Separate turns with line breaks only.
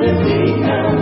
to be now.